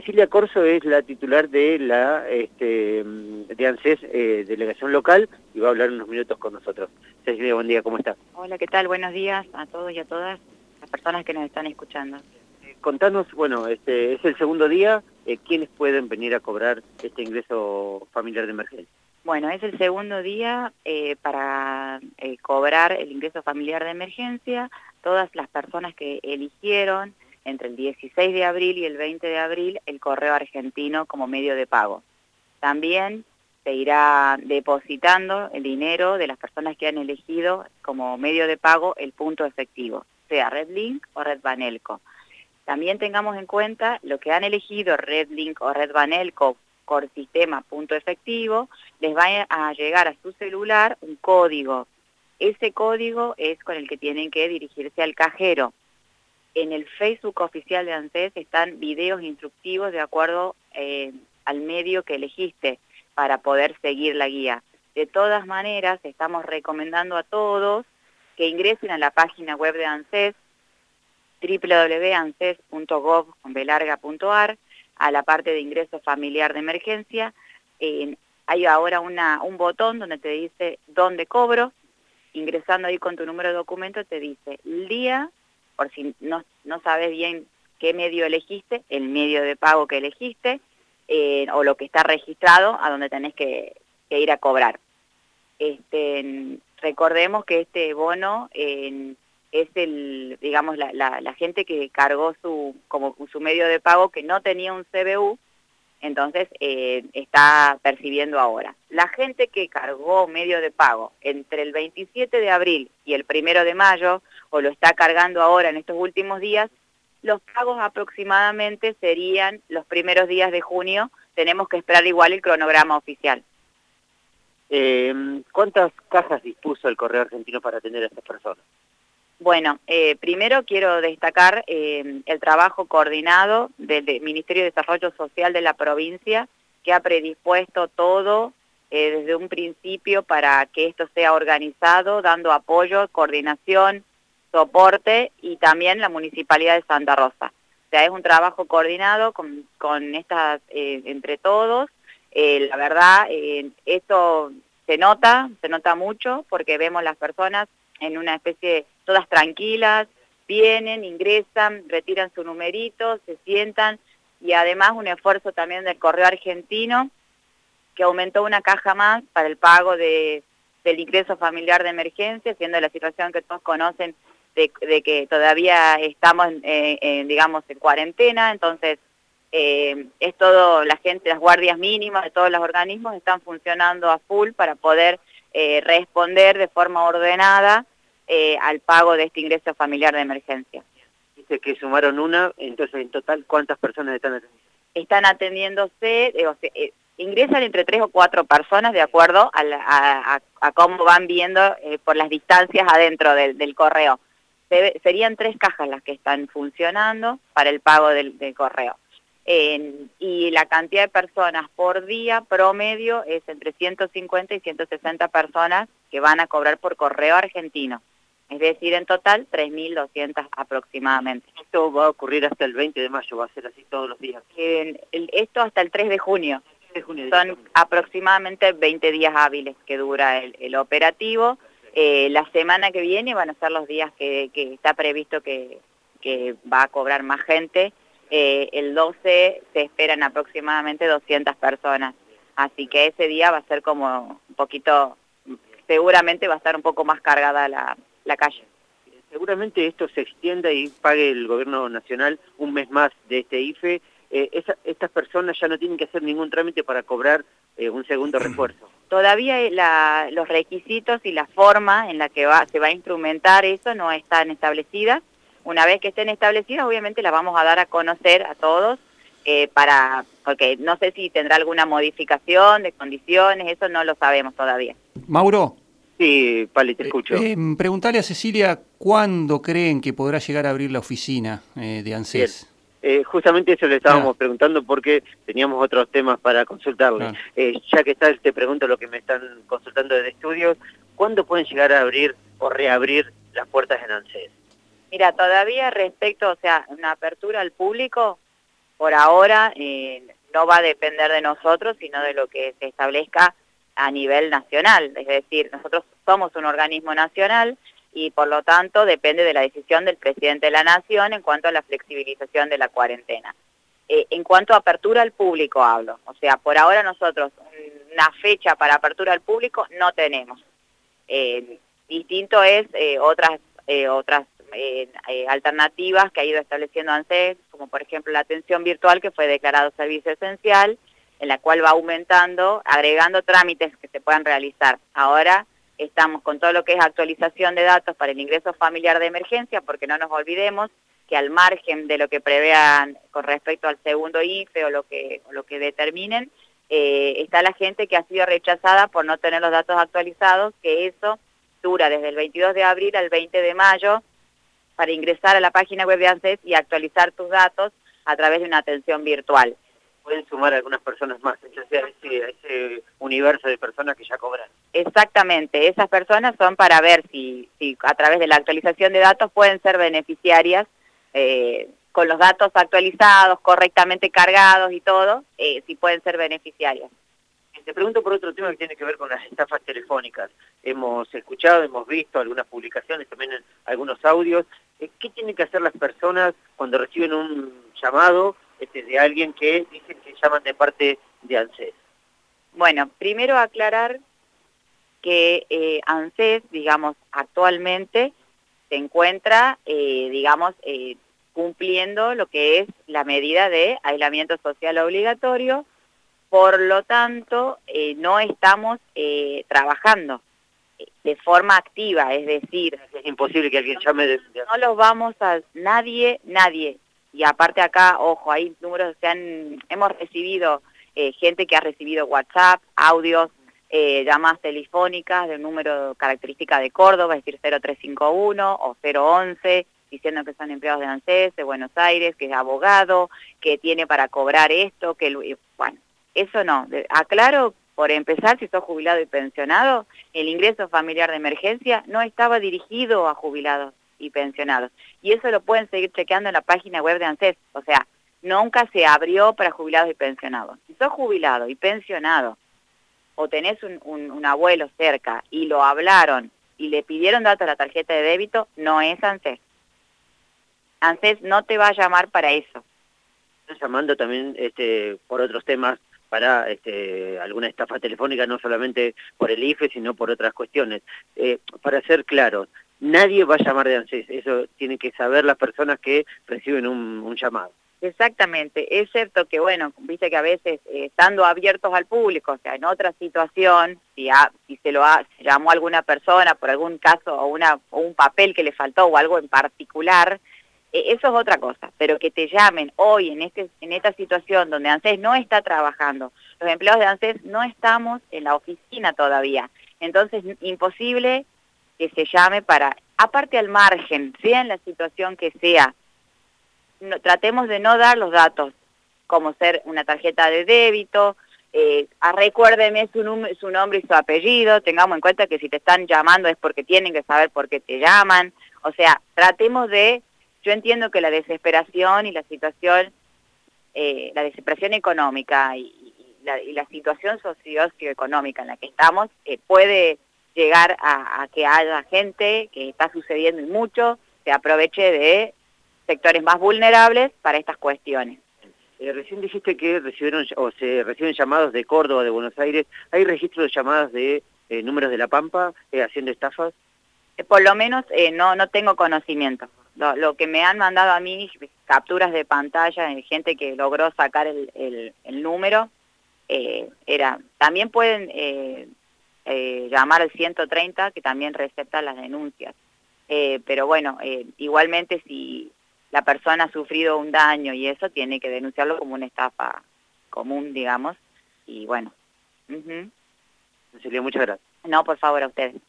Cecilia Corso es la titular de la este, de ANSES eh, Delegación Local y va a hablar unos minutos con nosotros. Cecilia, buen día, ¿cómo está? Hola, ¿qué tal? Buenos días a todos y a todas las personas que nos están escuchando. Eh, contanos, bueno, este es el segundo día, eh, ¿quiénes pueden venir a cobrar este ingreso familiar de emergencia? Bueno, es el segundo día para cobrar el ingreso familiar de emergencia. Todas las personas que eligieron entre el 16 de abril y el 20 de abril el correo argentino como medio de pago. También se irá depositando el dinero de las personas que han elegido como medio de pago el punto efectivo, sea RedLink o Red Banelco. También tengamos en cuenta lo que han elegido RedLink o Red Banelco por sistema punto efectivo, les va a llegar a su celular un código. Ese código es con el que tienen que dirigirse al cajero en el Facebook oficial de ANSES están videos instructivos de acuerdo eh, al medio que elegiste para poder seguir la guía. De todas maneras, estamos recomendando a todos que ingresen a la página web de ANSES, www.anses.gov.ar, a la parte de ingreso familiar de emergencia. hay ahora un botón donde te dice dónde cobro. Ingresando ahí con tu número de documento te dice el día por si no, no sabes bien qué medio elegiste, el medio de pago que elegiste, eh, o lo que está registrado a donde tenés que, ir a cobrar. Este, recordemos que este bono es el, digamos, la, la, gente que cargó su, como su medio de pago que no tenía un CBU, entonces eh, está percibiendo ahora. La gente que cargó medio de pago entre el 27 de abril y el 1 de mayo, o lo está cargando ahora en estos últimos días, los pagos aproximadamente serían los primeros días de junio, tenemos que esperar igual el cronograma oficial. Eh, ¿Cuántas cajas dispuso el Correo Argentino para atender a estas personas? Bueno, eh, primero quiero destacar eh, el trabajo coordinado del Ministerio de Desarrollo Social de la provincia, que ha predispuesto todo eh, desde un principio para que esto sea organizado, dando apoyo, coordinación, soporte y también la Municipalidad de Santa Rosa. O sea, es un trabajo coordinado con, estas, entre todos. la verdad, esto se nota, se nota mucho porque vemos las personas en una especie, todas tranquilas, vienen, ingresan, retiran su numerito, se sientan y además un esfuerzo también del correo argentino que aumentó una caja más para el pago de, del ingreso familiar de emergencia, siendo la situación que todos conocen de, que todavía estamos, en, digamos, en cuarentena, entonces eh, es todo, la gente, las guardias mínimas de todos los organismos están funcionando a full para poder eh, responder de forma ordenada eh, al pago de este ingreso familiar de emergencia. Dice que sumaron una, entonces en total, ¿cuántas personas están atendiendo? Están atendiéndose, eh, ingresan entre tres o cuatro personas de acuerdo a, cómo van viendo eh, por las distancias adentro del, correo. serían tres cajas las que están funcionando para el pago del, correo. y la cantidad de personas por día promedio es entre 150 y 160 personas que van a cobrar por correo argentino es decir, en total 3.200 aproximadamente. Esto va a ocurrir hasta el 20 de mayo, va a ser así todos los días. esto hasta el 3 de junio. Son aproximadamente 20 días hábiles que dura el, operativo. Eh, la semana que viene van a ser los días que, está previsto que, va a cobrar más gente. Eh, el 12 se esperan aproximadamente 200 personas. Así que ese día va a ser como un poquito, seguramente va a estar un poco más cargada la, la calle. Seguramente esto se extienda y pague el gobierno nacional un mes más de este IFE. Eh, estas personas ya no tienen que hacer ningún trámite para cobrar eh, un segundo refuerzo. Todavía los requisitos y la forma en la que va, se va a instrumentar eso no están establecidas. Una vez que estén establecidas, obviamente las vamos a dar a conocer a todos eh, para, porque no sé si tendrá alguna modificación de condiciones, eso no lo sabemos todavía. Mauro. Sí, Pali, te eh, escucho. Eh, preguntarle a Cecilia cuándo creen que podrá llegar a abrir la oficina eh, de ANSES. Eh, justamente eso le estábamos preguntando porque teníamos otros temas para consultarle. ya que está, te pregunto lo que me están consultando desde estudios, ¿cuándo pueden llegar a abrir o reabrir las puertas en ANSES? Mira, todavía respecto, o sea, una apertura al público, por ahora eh, no va a depender de nosotros, sino de lo que se establezca a nivel nacional. Es decir, nosotros somos un organismo nacional y por lo tanto depende de la decisión del presidente de la Nación en cuanto a la flexibilización de la cuarentena. Eh, en cuanto a apertura al público hablo, o sea, por ahora nosotros una fecha para apertura al público no tenemos. Eh, distinto es eh, otras, otras alternativas que ha ido estableciendo ANSES, como por ejemplo la atención virtual que fue declarado servicio esencial, en la cual va aumentando, agregando trámites que se puedan realizar. Ahora estamos con todo lo que es actualización de datos para el ingreso familiar de emergencia, porque no nos olvidemos que al margen de lo que prevean con respecto al segundo IFE o lo que, lo que determinen, eh, está la gente que ha sido rechazada por no tener los datos actualizados, que eso dura desde el 22 de abril al 20 de mayo para ingresar a la página web de ANSES y actualizar tus datos a través de una atención virtual pueden sumar algunas personas más, entonces a ese, ese universo de personas que ya cobran. Exactamente, esas personas son para ver si, si a través de la actualización de datos pueden ser beneficiarias eh, con los datos actualizados, correctamente cargados y todo, eh, si pueden ser beneficiarias. Te pregunto por otro tema que tiene que ver con las estafas telefónicas. Hemos escuchado, hemos visto algunas publicaciones, también algunos audios. Eh, ¿Qué tienen que hacer las personas cuando reciben un llamado este, de alguien que dicen que llaman de parte de ANSES? Bueno, primero aclarar que eh, ANSES, digamos, actualmente se encuentra, eh, digamos, eh, cumpliendo lo que es la medida de aislamiento social obligatorio, por lo tanto, eh, no estamos trabajando de forma activa, es decir... Es imposible que alguien llame de... No los vamos a... Nadie, nadie y aparte acá, ojo, hay números que han, hemos recibido eh, gente que ha recibido WhatsApp, audios, eh, llamadas telefónicas de un número característica de Córdoba, es decir 0351 o 011, diciendo que son empleados de ANSES, de Buenos Aires, que es abogado, que tiene para cobrar esto, que bueno, eso no. Aclaro, por empezar, si sos jubilado y pensionado, el ingreso familiar de emergencia no estaba dirigido a jubilados y pensionados. Y eso lo pueden seguir chequeando en la página web de ANSES. O sea, nunca se abrió para jubilados y pensionados. Si sos jubilado y pensionado o tenés un, abuelo cerca y lo hablaron y le pidieron datos a la tarjeta de débito, no es ANSES. ANSES no te va a llamar para eso. Están llamando también este, por otros temas para este, alguna estafa telefónica, no solamente por el IFE, sino por otras cuestiones. Eh, para ser claros, nadie va a llamar de ANSES, eso tiene que saber las personas que reciben un, llamado. Exactamente, es cierto que, bueno, viste que a veces, eh, estando abiertos al público, o sea, en otra situación, si, se lo ha, llamó a alguna persona por algún caso o, un papel que le faltó o algo en particular, eh, eso es otra cosa, pero que te llamen hoy en, este, en esta situación donde ANSES no está trabajando, los empleados de ANSES no estamos en la oficina todavía, entonces imposible que se llame para, aparte al margen, sea en la situación que sea, tratemos de no dar los datos, como ser una tarjeta de débito, eh, ah, recuérdeme su, nombre y su apellido, tengamos en cuenta que si te están llamando es porque tienen que saber por qué te llaman, o sea, tratemos de, yo entiendo que la desesperación y la situación, eh, la desesperación económica y, la, situación socioeconómica en la que estamos eh, puede llegar a, que haya gente, que está sucediendo y mucho, se aproveche de sectores más vulnerables para estas cuestiones. Eh, recién dijiste que recibieron o se reciben llamados de Córdoba, de Buenos Aires. ¿Hay registro de llamadas de eh, números de La Pampa eh, haciendo estafas? por lo menos no, no tengo conocimiento. Lo, que me han mandado a mí, capturas de pantalla de gente que logró sacar el, el, el número, era, también pueden eh, llamar al 130 que también recepta las denuncias. Eh, pero bueno, eh, igualmente si la persona ha sufrido un daño y eso tiene que denunciarlo como una estafa común, digamos, y bueno. Cecilia, muchas gracias. No, por favor, a ustedes.